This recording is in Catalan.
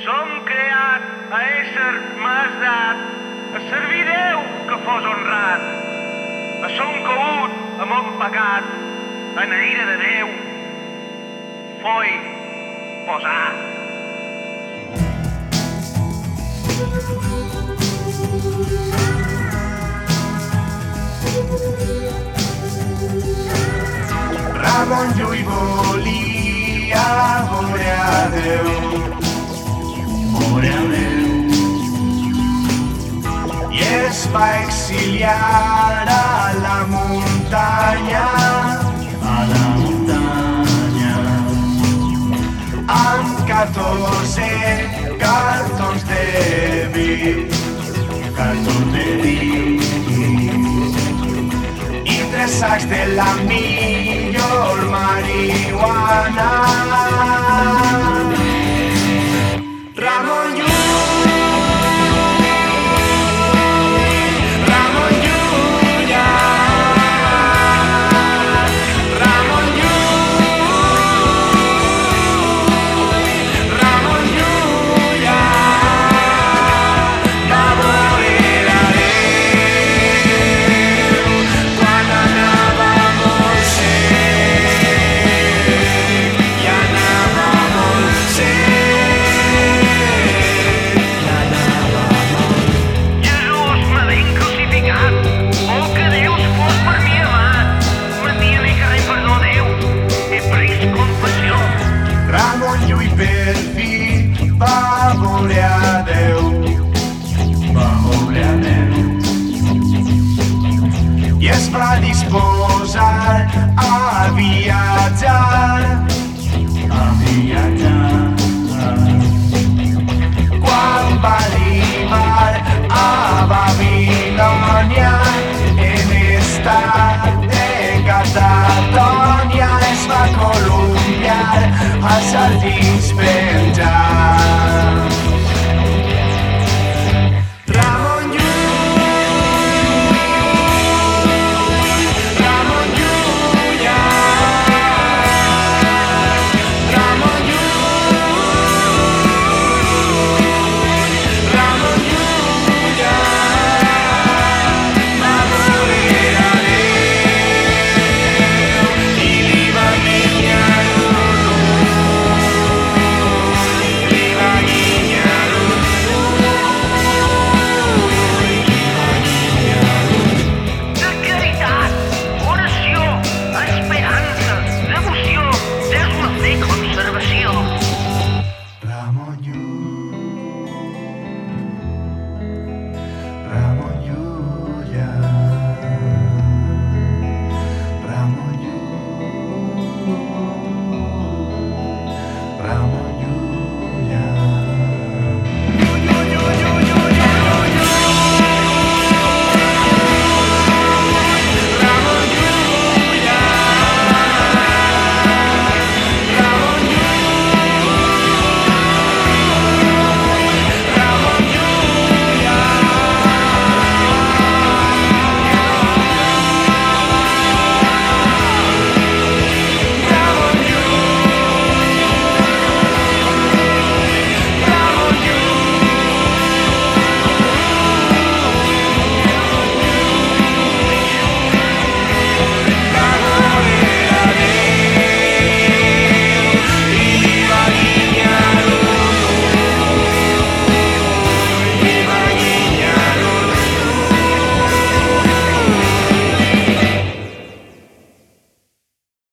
Som creat a ésser masat, a servir Déu que fos honrat. A son caut amb un pecat, en ira de Déu, foi posat. Ramon Llull volia veure a Déu, Va exiliar a la muntanya, a la muntanya, amb 14 cartons de vi, cartons de vi i tres sacs de la millor marihuana. perfil va a Deus, va a e es pra disposar a I shall disband.